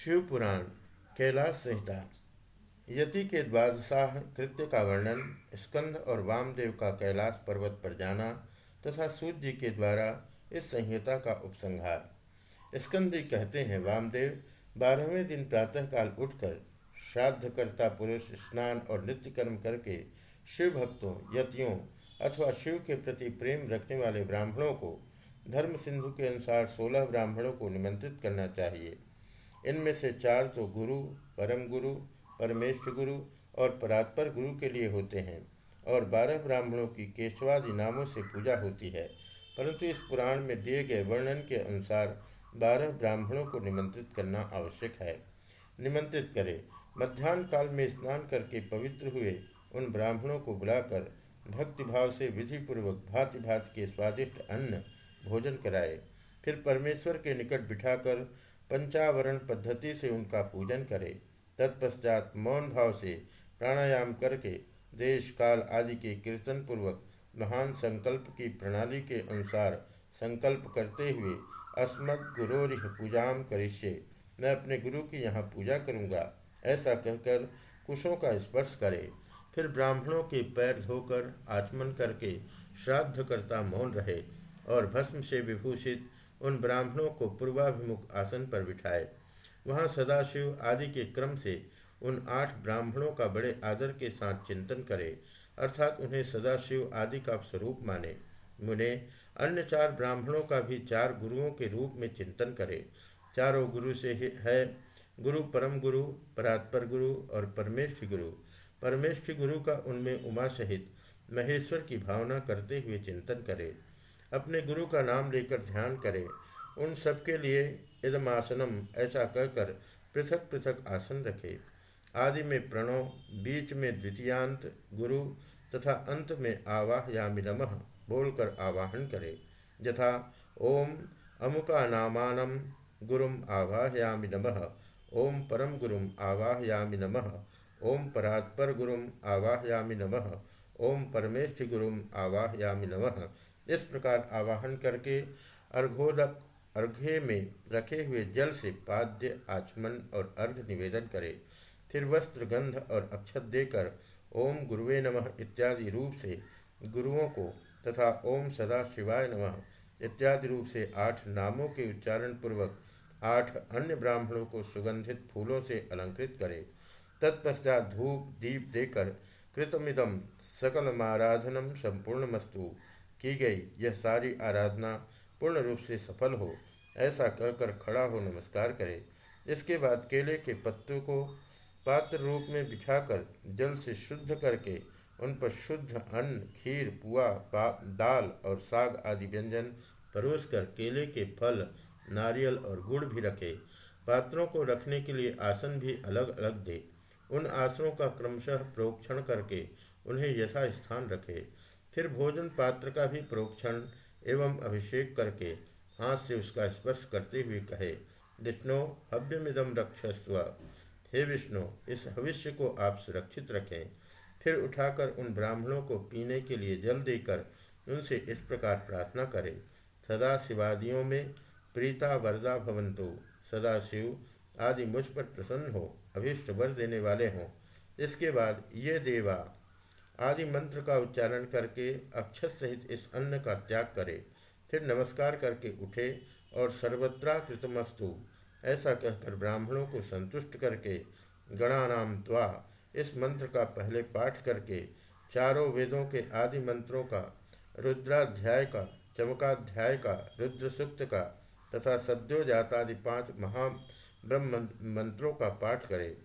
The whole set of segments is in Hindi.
शिव पुराण कैलाश संहिता, यति के द्वादशाह कृत्य का वर्णन, स्कंद और वामदेव का कैलाश पर्वत पर जाना तथा सूर्य जी के द्वारा इस संहिता का उपसंहार। स्कंद कहते हैं, वामदेव, बारहवें दिन प्रातःकाल उठकर श्राद्धकर्ता पुरुष स्नान और नित्य कर्म करके शिव भक्तों यतियों अथवा शिव के प्रति प्रेम रखने वाले ब्राह्मणों को धर्म सिंधु के अनुसार सोलह ब्राह्मणों को निमंत्रित करना चाहिए। इनमें से चार तो गुरु, परम गुरु, परमेश्वर गुरु और परात्पर गुरु के लिए होते हैं और बारह ब्राह्मणों की केशवादि नामों से पूजा होती है। परंतु इस पुराण में दिए गए वर्णन के अनुसार बारह ब्राह्मणों को निमंत्रित करना आवश्यक है। निमंत्रित करें। मध्यान्ह काल में स्नान करके पवित्र हुए उन ब्राह्मणों को बुलाकर भक्तिभाव से विधिपूर्वक भांति भांति के स्वादिष्ट अन्न भोजन कराए। फिर परमेश्वर के निकट बिठाकर पंचावरण पद्धति से उनका पूजन करे। तत्पश्चात मौन भाव से प्राणायाम करके देश, काल आदि के कीर्तन पूर्वक महान संकल्प की प्रणाली के अनुसार संकल्प करते हुए अस्मद गुरोरिह पूजाम करिष्ये। मैं अपने गुरु की यहाँ पूजा करूँगा, ऐसा कहकर कुशों का स्पर्श करे। फिर ब्राह्मणों के पैर धोकर आचमन करके श्राद्ध करता मौन रहे और भस्म से विभूषित उन ब्राह्मणों को पूर्वाभिमुख आसन पर बिठाए। वहाँ सदाशिव आदि के क्रम से उन आठ ब्राह्मणों का बड़े आदर के साथ चिंतन करे, अर्थात उन्हें सदाशिव आदि का स्वरूप माने। मुने, अन्य चार ब्राह्मणों का भी चार गुरुओं के रूप में चिंतन करे। चारों गुरु से है गुरु परम गुरु, परात्पर गुरु और परमेश्वर गुरु। परमेश्वर गुरु का उनमें उमा सहित महेश्वर की भावना करते हुए चिंतन करे। अपने गुरु का नाम लेकर ध्यान करें, उन सबके लिए इदमासनम, ऐसा कहकर पृथक पृथक आसन रखे। आदि में प्रणव, बीच में द्वितीयांत, गुरु तथा अंत में आवाहयामि नमः बोलकर आवाहन करे। यथा, ओम अमुका गुरुम आवाहयामि नमः, ओम परम गुरुम आवाहयामि नमः, ओम परात्पर गुरुम आवाहयामि नमः, ओम परमेश्वर गुरुम आवाहयामि नमः। इस प्रकार आवाहन करके अर्घोदक अर्घ्य में रखे हुए जल से पाद्य आचमन और अर्घ निवेदन करे। फिर वस्त्र गंध और अक्षत देकर ओम गुरुवे नमः इत्यादि रूप से गुरुओं को तथा ओम सदा शिवाय नमः इत्यादि रूप से आठ नामों के उच्चारण पूर्वक आठ अन्य ब्राह्मणों को सुगंधित फूलों से अलंकृत करे। तत्पश्चात धूप दीप देकर कृतमिदम सकलमाराधनम संपूर्णमस्तु। की गई। यह सारी आराधना पूर्ण रूप से सफल हो, ऐसा कहकर खड़ा हो नमस्कार करे। इसके बाद केले के पत्तों को पात्र रूप में बिछाकर जल से शुद्ध करके उन पर शुद्ध अन्न, खीर, पुआ दाल और साग आदि व्यंजन परोस कर केले के फल, नारियल और गुड़ भी रखे। पात्रों को रखने के लिए आसन भी अलग अलग दे। उन आसनों का क्रमशः प्रोक्षण करके उन्हें यथा स्थान रखे। फिर भोजन पात्र का भी प्रोक्षण एवं अभिषेक करके हाथ से उसका स्पर्श करते हुए कहे, विष्णु हव्यमिदम रक्षस्व। हे विष्णु, इस भविष्य को आप सुरक्षित रखें। फिर उठाकर उन ब्राह्मणों को पीने के लिए जल देकर उनसे इस प्रकार प्रार्थना करें, सदा शिवादियों में प्रीता वरदा भवंतु। सदा शिव आदि मुझ पर प्रसन्न हो, अभिष्ट वर देने वाले हों। इसके बाद ये देवा आदि मंत्र का उच्चारण करके अक्षर सहित इस अन्न का त्याग करे, फिर नमस्कार करके उठे और सर्वत्रा कृतमस्तु ऐसा कहकर ब्राह्मणों को संतुष्ट करके गणानाम त्वा, इस मंत्र का पहले पाठ करके चारों वेदों के आदि मंत्रों का, रुद्राध्याय का, चमकाध्याय का रुद्र सुक्त का, तथा सद्योजातादि पाँच महा ब्रह्म मंत्रों का पाठ करे।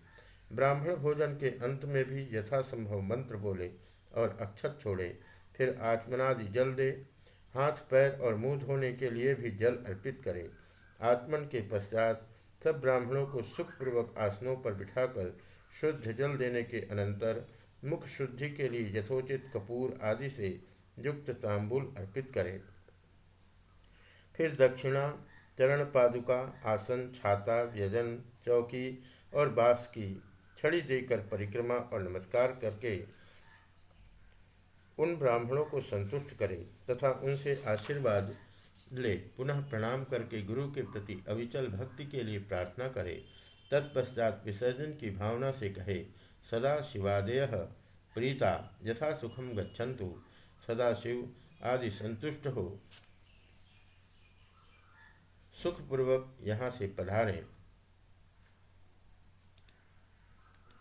ब्राह्मण भोजन के अंत में भी यथासंभव मंत्र बोले और अक्षत छोड़े। फिर आत्मनादि जल दे। हाथ, पैर और मुँह धोने के लिए भी जल अर्पित करे। आत्मन के पश्चात सब ब्राह्मणों को सुखपूर्वक आसनों पर बिठाकर शुद्ध जल देने के अनंतर मुख शुद्धि के लिए यथोचित कपूर आदि से युक्त तांबुल अर्पित करें। फिर दक्षिणा चरण पादुका आसन, छाता, व्यजन, चौकी और बाँस की छड़ी देकर परिक्रमा और नमस्कार करके उन ब्राह्मणों को संतुष्ट करें तथा उनसे आशीर्वाद ले, पुनः प्रणाम करके गुरु के प्रति अविचल भक्ति के लिए प्रार्थना करे। तत्पश्चात विसर्जन की भावना से कहे, सदा शिवादय, प्रीता, यथा सुखम गच्छन्तु। सदा शिव आदि संतुष्ट हो। सुखपूर्वक यहाँ से पधारें।